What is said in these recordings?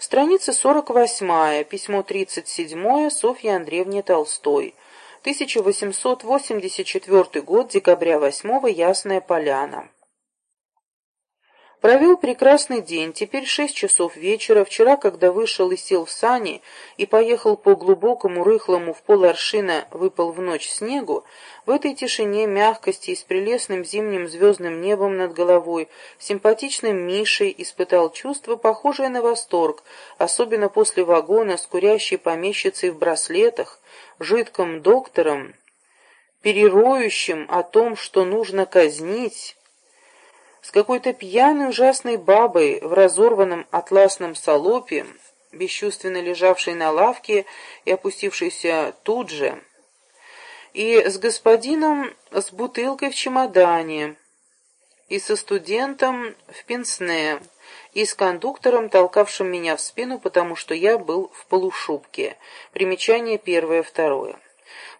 Страница 48, письмо 37 Софье Андреевне Толстой. 1884 год, декабря 8 Ясная Поляна. Провел прекрасный день, теперь шесть часов вечера. Вчера, когда вышел и сел в сани и поехал по глубокому, рыхлому, в поларшина выпал в ночь снегу, в этой тишине, мягкости и с прелестным зимним звездным небом над головой, симпатичным Мишей испытал чувство, похожее на восторг, особенно после вагона с курящей помещицей в браслетах, жидким доктором, перероющим о том, что нужно казнить, с какой-то пьяной ужасной бабой в разорванном атласном салопе, бесчувственно лежавшей на лавке и опустившейся тут же, и с господином с бутылкой в чемодане, и со студентом в пенсне, и с кондуктором, толкавшим меня в спину, потому что я был в полушубке. Примечание первое-второе.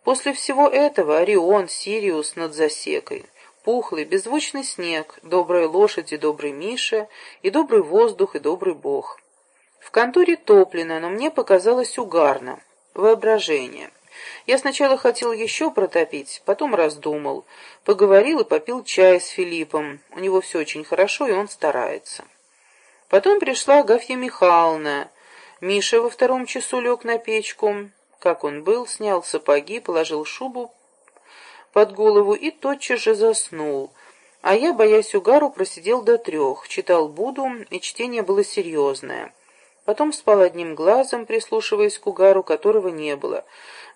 После всего этого Орион, Сириус над засекой — пухлый, беззвучный снег, добрая лошадь и добрый Миша, и добрый воздух, и добрый Бог. В конторе топлено, но мне показалось угарно. Воображение. Я сначала хотел еще протопить, потом раздумал. Поговорил и попил чай с Филиппом. У него все очень хорошо, и он старается. Потом пришла Агафья Михайловна. Миша во втором часу лег на печку. Как он был, снял сапоги, положил шубу, под голову и тотчас же заснул. А я, боясь угару, просидел до трех, читал Буду, и чтение было серьезное. Потом спал одним глазом, прислушиваясь к угару, которого не было.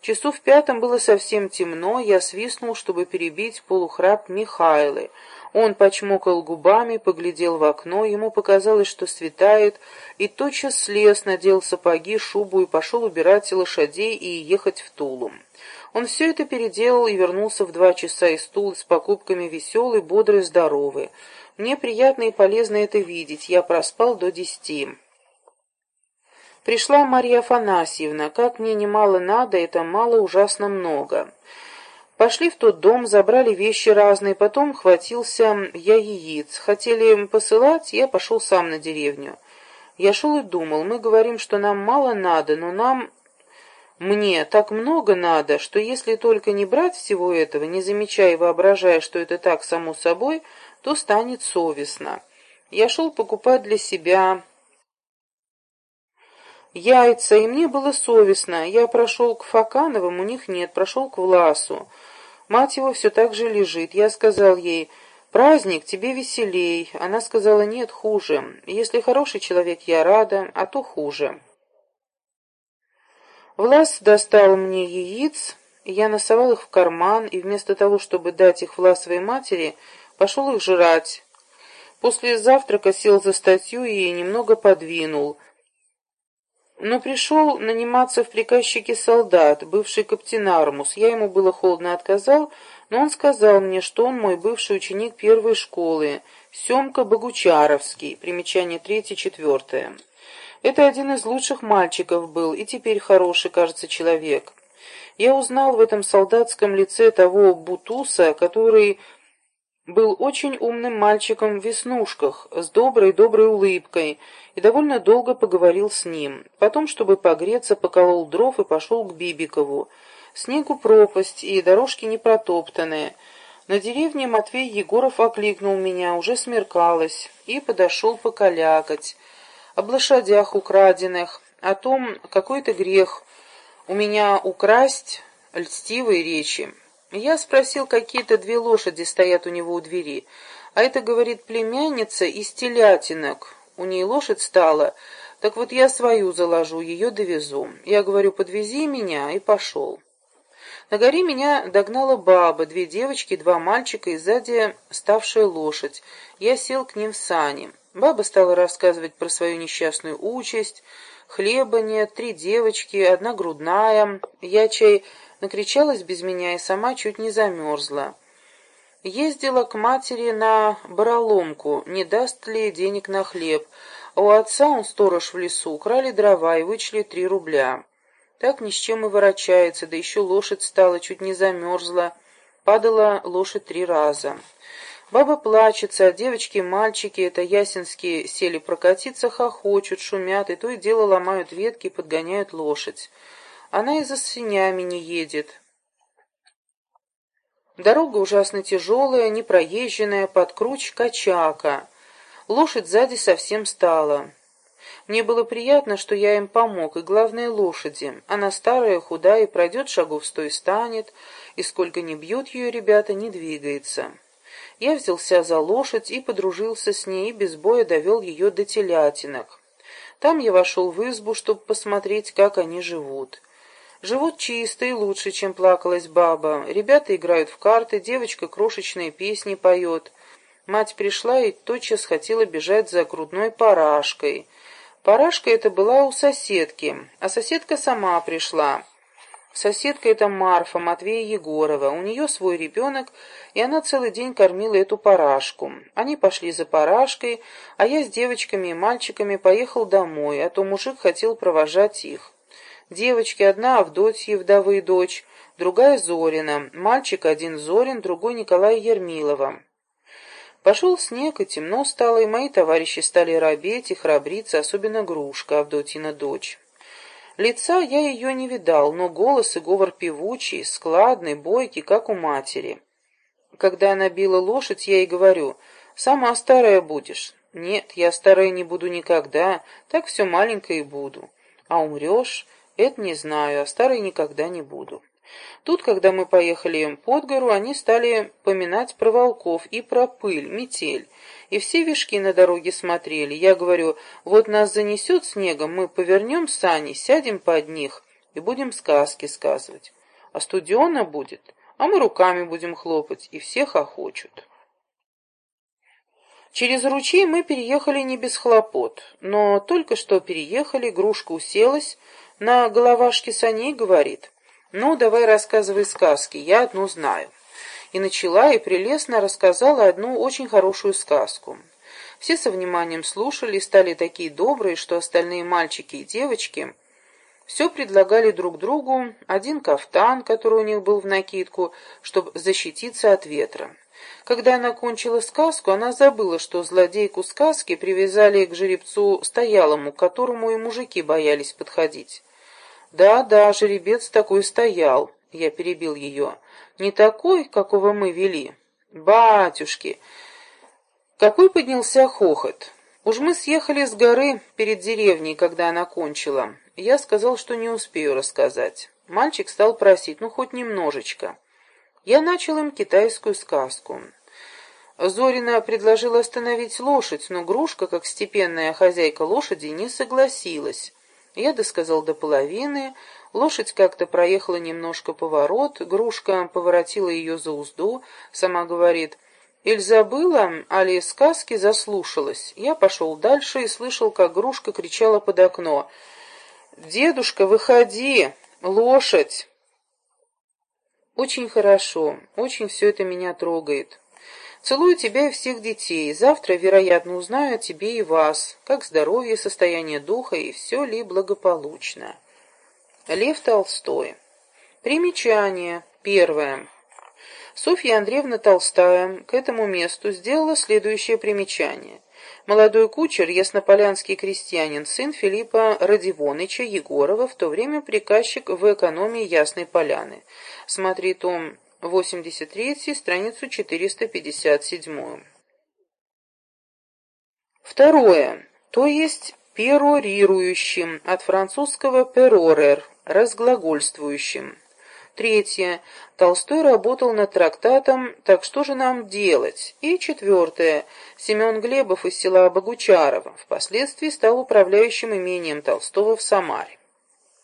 Часу в пятом было совсем темно, я свистнул, чтобы перебить полухрап Михайлы. Он почмокал губами, поглядел в окно, ему показалось, что светает, и тотчас слез, надел сапоги, шубу и пошел убирать лошадей и ехать в Тулу. Он все это переделал и вернулся в два часа из Тулы с покупками веселый, бодрый, здоровый. Мне приятно и полезно это видеть, я проспал до десяти. Пришла Марья Афанасьевна. Как мне немало надо, это мало ужасно много. Пошли в тот дом, забрали вещи разные, потом хватился я яиц. Хотели посылать, я пошел сам на деревню. Я шел и думал, мы говорим, что нам мало надо, но нам мне так много надо, что если только не брать всего этого, не замечая и воображая, что это так само собой, то станет совестно. Я шел покупать для себя яйца, и мне было совестно. Я прошел к Факановым, у них нет, прошел к Власу. Мать его все так же лежит. Я сказал ей, праздник, тебе веселей. Она сказала, нет, хуже. Если хороший человек, я рада, а то хуже. Влас достал мне яиц, я носовал их в карман, и вместо того, чтобы дать их Власовой матери, пошел их жрать. После завтрака сел за статью и немного подвинул. Но пришел наниматься в приказчике солдат, бывший каптенармус. Я ему было холодно отказал, но он сказал мне, что он мой бывший ученик первой школы, Семка Богучаровский, примечание третье-четвертое. Это один из лучших мальчиков был, и теперь хороший, кажется, человек. Я узнал в этом солдатском лице того Бутуса, который был очень умным мальчиком в веснушках, с доброй-доброй улыбкой, и довольно долго поговорил с ним. Потом, чтобы погреться, поколол дров и пошел к Бибикову. Снегу пропасть, и дорожки не протоптанные. На деревне Матвей Егоров окликнул меня, уже смеркалось, и подошел покалякать об лошадях украденных, о том, какой это грех у меня украсть льстивые речи. Я спросил, какие-то две лошади стоят у него у двери, а это, говорит, племянница из телятинок, у ней лошадь стала, так вот я свою заложу, ее довезу. Я говорю, подвези меня, и пошел. На горе меня догнала баба, две девочки, два мальчика и сзади ставшая лошадь. Я сел к ним в сани. Баба стала рассказывать про свою несчастную участь. Хлеба нет, три девочки, одна грудная. Я чай накричалась без меня и сама чуть не замерзла. Ездила к матери на бароломку, не даст ли денег на хлеб. А у отца он сторож в лесу, украли дрова и вычли три рубля. Так ни с чем и ворочается, да еще лошадь стала, чуть не замерзла. Падала лошадь три раза. Баба плачется, а девочки и мальчики, это ясенские, сели прокатиться, хохочут, шумят, и то и дело ломают ветки и подгоняют лошадь. Она и за свинями не едет. Дорога ужасно тяжелая, непроезженная, под круч качака. Лошадь сзади совсем стала. Мне было приятно, что я им помог, и главное лошади. Она старая, худая, и пройдет шагов сто и станет, и сколько не бьют ее ребята, не двигается. Я взялся за лошадь и подружился с ней, и без боя довел ее до телятинок. Там я вошел в избу, чтобы посмотреть, как они живут. Живут чисто и лучше, чем плакалась баба. Ребята играют в карты, девочка крошечные песни поет. Мать пришла и тотчас хотела бежать за грудной парашкой — Парашка эта была у соседки, а соседка сама пришла. Соседка эта Марфа Матвея Егорова. У нее свой ребенок, и она целый день кормила эту парашку. Они пошли за парашкой, а я с девочками и мальчиками поехал домой, а то мужик хотел провожать их. Девочки одна Авдотья, вдовы дочь, другая Зорина, мальчик один Зорин, другой Николай Ермилова. Пошел снег, и темно стало, и мои товарищи стали робеть и храбриться, особенно Грушка, Авдотьина дочь. Лица я ее не видал, но голос и говор певучий, складный, бойкий, как у матери. Когда она била лошадь, я ей говорю, «Сама старая будешь». «Нет, я старая не буду никогда, так все маленькое и буду». «А умрешь?» «Это не знаю, а старой никогда не буду». Тут, когда мы поехали под гору, они стали поминать про волков и про пыль, метель. И все вишки на дороге смотрели. Я говорю, вот нас занесет снегом, мы повернем сани, сядем под них и будем сказки сказывать. А студиона будет, а мы руками будем хлопать, и все хохочут. Через ручей мы переехали не без хлопот, но только что переехали, Грушка уселась на головашке саней говорит, «Ну, давай рассказывай сказки, я одну знаю». И начала и прелестно рассказала одну очень хорошую сказку. Все со вниманием слушали и стали такие добрые, что остальные мальчики и девочки все предлагали друг другу один кафтан, который у них был в накидку, чтобы защититься от ветра. Когда она кончила сказку, она забыла, что злодейку сказки привязали к жеребцу стоялому, к которому и мужики боялись подходить. «Да-да, жеребец такой стоял», — я перебил ее. «Не такой, какого мы вели». «Батюшки!» Какой поднялся хохот. Уж мы съехали с горы перед деревней, когда она кончила. Я сказал, что не успею рассказать. Мальчик стал просить, ну, хоть немножечко. Я начал им китайскую сказку. Зорина предложила остановить лошадь, но Грушка, как степенная хозяйка лошади, не согласилась. Я досказал до половины, лошадь как-то проехала немножко поворот, Грушка поворотила ее за узду, сама говорит, «Иль забыла, али сказки заслушалась». Я пошел дальше и слышал, как Грушка кричала под окно, «Дедушка, выходи! Лошадь!» Очень хорошо, очень все это меня трогает. Целую тебя и всех детей. Завтра, вероятно, узнаю о тебе и вас, как здоровье, состояние духа и все ли благополучно. Лев Толстой. Примечание. Первое. Софья Андреевна Толстая к этому месту сделала следующее примечание. Молодой кучер, яснополянский крестьянин, сын Филиппа Радивоныча Егорова, в то время приказчик в экономии Ясной Поляны. Смотри том 83, страницу 457. Второе. То есть перорирующим, от французского «перорер», разглагольствующим. Третье. Толстой работал над трактатом «Так что же нам делать?» И четвертое. Семен Глебов из села Богучарова впоследствии стал управляющим имением Толстого в Самаре.